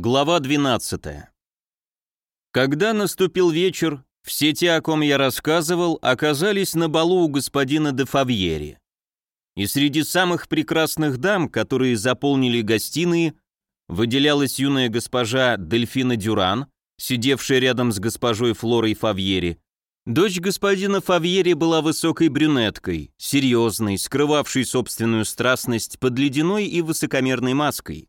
Глава 12. Когда наступил вечер, все те, о ком я рассказывал, оказались на балу у господина де Фавьери. И среди самых прекрасных дам, которые заполнили гостиные, выделялась юная госпожа Дельфина Дюран, сидевшая рядом с госпожой Флорой Фавьери. Дочь господина Фавьери была высокой брюнеткой, серьезной, скрывавшей собственную страстность под ледяной и высокомерной маской.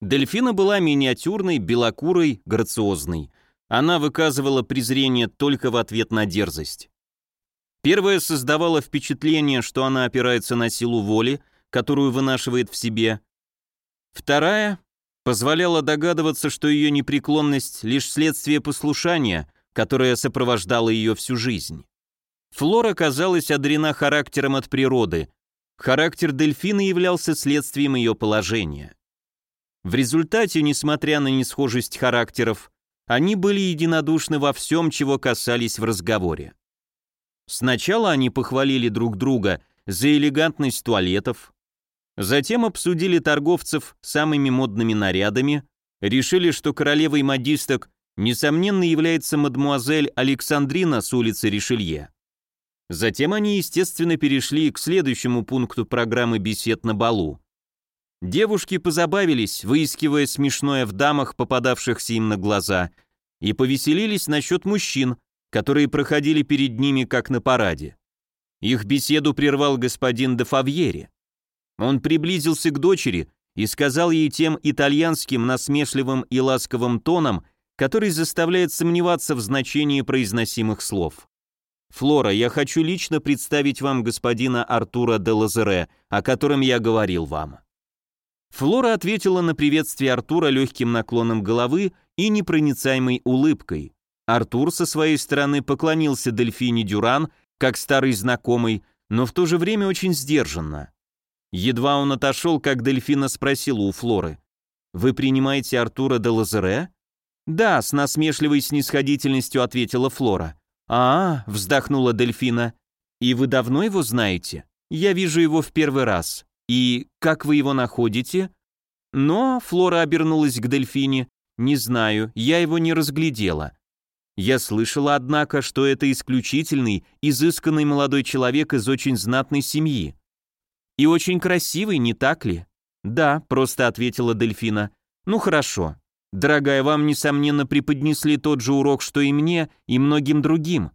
Дельфина была миниатюрной, белокурой, грациозной. Она выказывала презрение только в ответ на дерзость. Первая создавала впечатление, что она опирается на силу воли, которую вынашивает в себе. Вторая позволяла догадываться, что ее непреклонность — лишь следствие послушания, которое сопровождало ее всю жизнь. Флора казалась одарена характером от природы. Характер дельфина являлся следствием ее положения. В результате, несмотря на несхожесть характеров, они были единодушны во всем, чего касались в разговоре. Сначала они похвалили друг друга за элегантность туалетов, затем обсудили торговцев самыми модными нарядами, решили, что королевой модисток несомненно является мадмуазель Александрина с улицы Ришелье. Затем они, естественно, перешли к следующему пункту программы бесед на балу Девушки позабавились, выискивая смешное в дамах, попадавшихся им на глаза, и повеселились насчет мужчин, которые проходили перед ними как на параде. Их беседу прервал господин де Фавьери. Он приблизился к дочери и сказал ей тем итальянским насмешливым и ласковым тоном, который заставляет сомневаться в значении произносимых слов. «Флора, я хочу лично представить вам господина Артура де Лазере, о котором я говорил вам». Флора ответила на приветствие Артура легким наклоном головы и непроницаемой улыбкой. Артур со своей стороны поклонился Дельфине Дюран, как старый знакомый, но в то же время очень сдержанно. Едва он отошел, как Дельфина спросила у Флоры, «Вы принимаете Артура де Лазере?» «Да», — с насмешливой снисходительностью ответила Флора. «А, -а — вздохнула Дельфина, — и вы давно его знаете? Я вижу его в первый раз. «И как вы его находите?» Но Флора обернулась к Дельфине. «Не знаю, я его не разглядела. Я слышала, однако, что это исключительный, изысканный молодой человек из очень знатной семьи. И очень красивый, не так ли?» «Да», — просто ответила Дельфина. «Ну хорошо. Дорогая, вам, несомненно, преподнесли тот же урок, что и мне, и многим другим.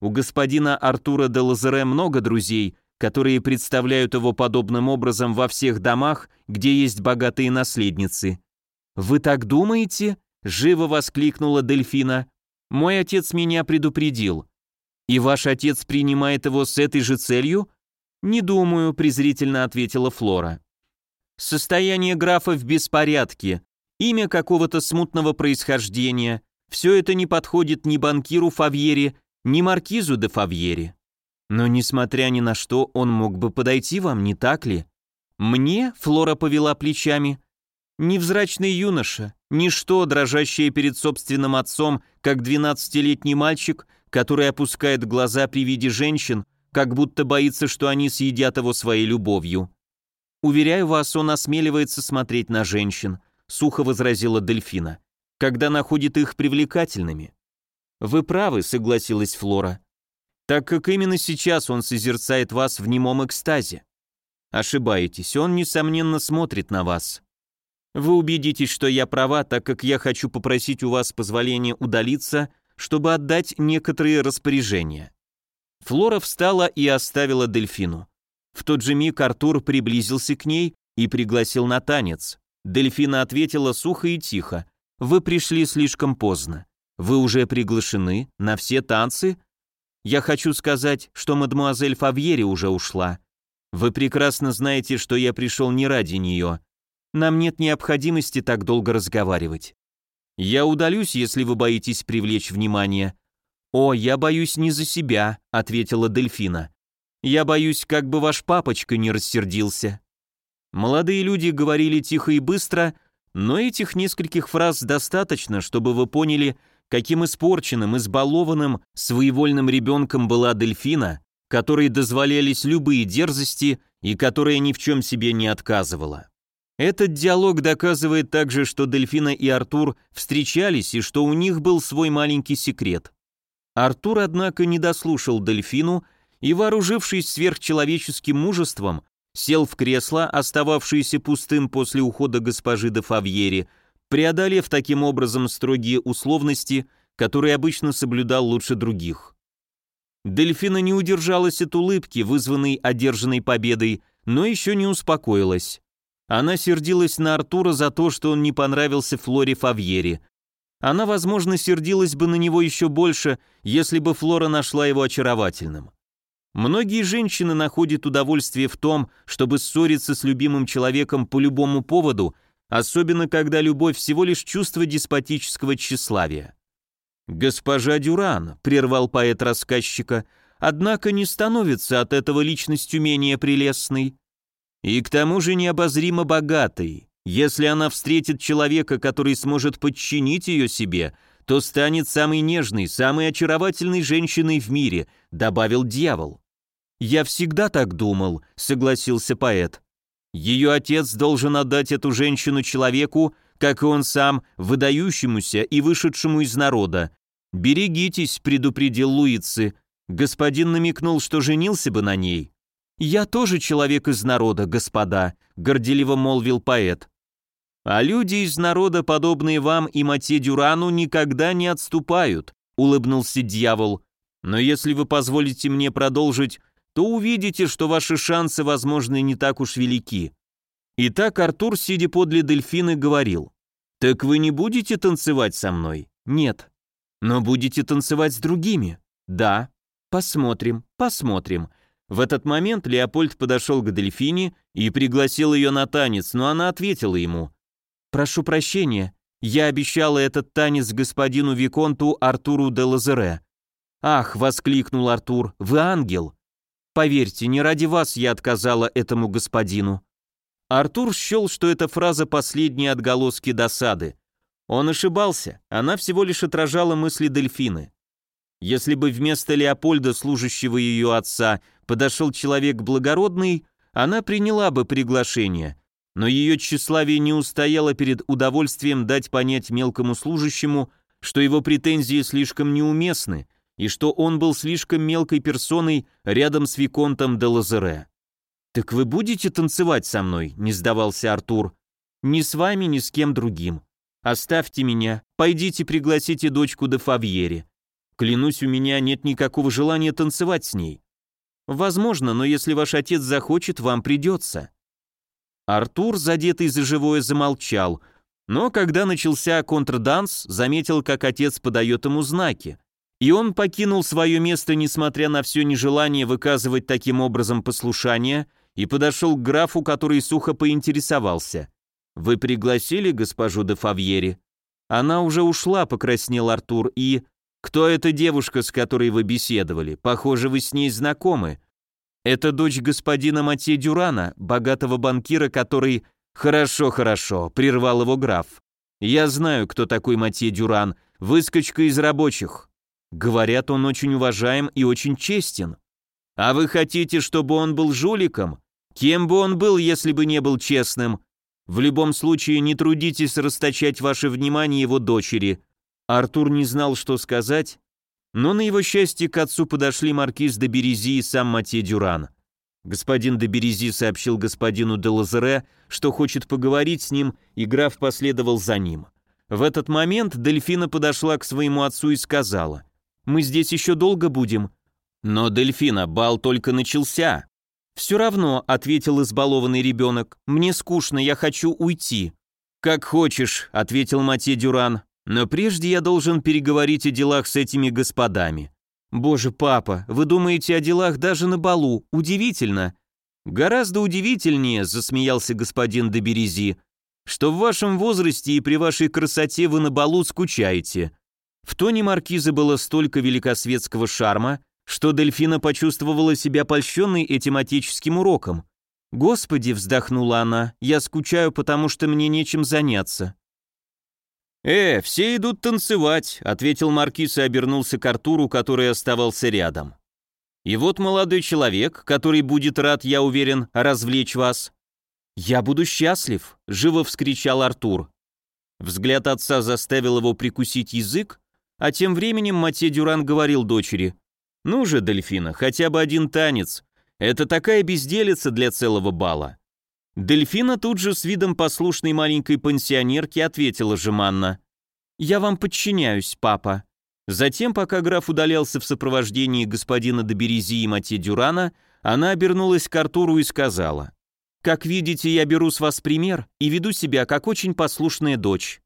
У господина Артура де Лазере много друзей, которые представляют его подобным образом во всех домах, где есть богатые наследницы. «Вы так думаете?» — живо воскликнула Дельфина. «Мой отец меня предупредил. И ваш отец принимает его с этой же целью?» «Не думаю», — презрительно ответила Флора. «Состояние графа в беспорядке, имя какого-то смутного происхождения, все это не подходит ни банкиру Фавьери, ни маркизу де Фавьери. Но несмотря ни на что, он мог бы подойти вам, не так ли? Мне, Флора повела плечами, невзрачный юноша, ничто, дрожащее перед собственным отцом, как двенадцатилетний мальчик, который опускает глаза при виде женщин, как будто боится, что они съедят его своей любовью. Уверяю вас, он осмеливается смотреть на женщин, сухо возразила Дельфина, когда находит их привлекательными. Вы правы, согласилась Флора так как именно сейчас он созерцает вас в немом экстазе. Ошибаетесь, он, несомненно, смотрит на вас. Вы убедитесь, что я права, так как я хочу попросить у вас позволения удалиться, чтобы отдать некоторые распоряжения». Флора встала и оставила Дельфину. В тот же миг Артур приблизился к ней и пригласил на танец. Дельфина ответила сухо и тихо. «Вы пришли слишком поздно. Вы уже приглашены на все танцы, я хочу сказать, что мадмуазель Фавьери уже ушла. Вы прекрасно знаете, что я пришел не ради нее. Нам нет необходимости так долго разговаривать. Я удалюсь, если вы боитесь привлечь внимание. О, я боюсь не за себя, ответила Дельфина. Я боюсь, как бы ваш папочка не рассердился. Молодые люди говорили тихо и быстро, но этих нескольких фраз достаточно, чтобы вы поняли, каким испорченным, избалованным, своевольным ребенком была Дельфина, которой дозволялись любые дерзости и которая ни в чем себе не отказывала. Этот диалог доказывает также, что Дельфина и Артур встречались и что у них был свой маленький секрет. Артур, однако, не дослушал Дельфину и, вооружившись сверхчеловеческим мужеством, сел в кресло, остававшееся пустым после ухода госпожи де Фавьери, преодолев таким образом строгие условности, которые обычно соблюдал лучше других. Дельфина не удержалась от улыбки, вызванной одержанной победой, но еще не успокоилась. Она сердилась на Артура за то, что он не понравился Флоре Фавьери. Она, возможно, сердилась бы на него еще больше, если бы Флора нашла его очаровательным. Многие женщины находят удовольствие в том, чтобы ссориться с любимым человеком по любому поводу, особенно когда любовь всего лишь чувство деспотического тщеславия. «Госпожа Дюран», — прервал поэт рассказчика, — «однако не становится от этого личностью менее прелестной. И к тому же необозримо богатой. Если она встретит человека, который сможет подчинить ее себе, то станет самой нежной, самой очаровательной женщиной в мире», — добавил дьявол. «Я всегда так думал», — согласился поэт. «Ее отец должен отдать эту женщину человеку, как и он сам, выдающемуся и вышедшему из народа. «Берегитесь», — предупредил Луицы. Господин намекнул, что женился бы на ней. «Я тоже человек из народа, господа», — горделиво молвил поэт. «А люди из народа, подобные вам и Матье Дюрану, никогда не отступают», — улыбнулся дьявол. «Но если вы позволите мне продолжить, то увидите, что ваши шансы, возможно, не так уж велики». Итак, Артур, сидя подле дельфины, говорил. «Так вы не будете танцевать со мной?» «Нет». «Но будете танцевать с другими?» «Да». «Посмотрим, посмотрим», в этот момент Леопольд подошел к Дельфине и пригласил ее на танец, но она ответила ему. «Прошу прощения, я обещала этот танец господину Виконту Артуру де Лазере». «Ах!» — воскликнул Артур, — «вы ангел!» «Поверьте, не ради вас я отказала этому господину». Артур счел, что эта фраза последние отголоски досады. Он ошибался, она всего лишь отражала мысли дельфины. Если бы вместо Леопольда, служащего ее отца, подошел человек благородный, она приняла бы приглашение, но ее тщеславие не устояло перед удовольствием дать понять мелкому служащему, что его претензии слишком неуместны и что он был слишком мелкой персоной рядом с Виконтом де Лазере. «Так вы будете танцевать со мной?» — не сдавался Артур. «Ни с вами, ни с кем другим. Оставьте меня, пойдите пригласите дочку де Фавьери. Клянусь, у меня нет никакого желания танцевать с ней. Возможно, но если ваш отец захочет, вам придется. Артур, задетый за живое, замолчал, но когда начался контрданс, заметил, как отец подает ему знаки. И он покинул свое место, несмотря на все нежелание выказывать таким образом послушание, и подошел к графу, который сухо поинтересовался. «Вы пригласили госпожу де Фавьери?» «Она уже ушла», — покраснел Артур, и... «Кто эта девушка, с которой вы беседовали? Похоже, вы с ней знакомы». «Это дочь господина Матье Дюрана, богатого банкира, который...» «Хорошо, хорошо», — прервал его граф. «Я знаю, кто такой Матье Дюран, выскочка из рабочих. Говорят, он очень уважаем и очень честен. А вы хотите, чтобы он был жуликом? Кем бы он был, если бы не был честным? В любом случае, не трудитесь расточать ваше внимание его дочери. Артур не знал, что сказать, но на его счастье к отцу подошли маркиз де Берези и сам Матье Дюран. Господин де Берези сообщил господину де Лазере, что хочет поговорить с ним, и граф последовал за ним. В этот момент Дельфина подошла к своему отцу и сказала, «Мы здесь еще долго будем». «Но, Дельфина, бал только начался». «Все равно», — ответил избалованный ребенок, «мне скучно, я хочу уйти». «Как хочешь», — ответил Матье Дюран, но прежде я должен переговорить о делах с этими господами. Боже, папа, вы думаете о делах даже на балу? Удивительно. Гораздо удивительнее, засмеялся господин де Берези, что в вашем возрасте и при вашей красоте вы на балу скучаете. В тоне маркиза было столько великосветского шарма, что Дельфина почувствовала себя польщенной этим отеческим уроком. «Господи», — вздохнула она, — «я скучаю, потому что мне нечем заняться». «Э, все идут танцевать», — ответил маркиз и обернулся к Артуру, который оставался рядом. «И вот молодой человек, который будет рад, я уверен, развлечь вас». «Я буду счастлив», — живо вскричал Артур. Взгляд отца заставил его прикусить язык, а тем временем Матье Дюран говорил дочери, «Ну же, Дельфина, хотя бы один танец. Это такая безделица для целого бала». Дельфина тут же с видом послушной маленькой пансионерки ответила жеманно, «Я вам подчиняюсь, папа». Затем, пока граф удалялся в сопровождении господина Доберези и Матье Дюрана, она обернулась к Артуру и сказала, «Как видите, я беру с вас пример и веду себя как очень послушная дочь.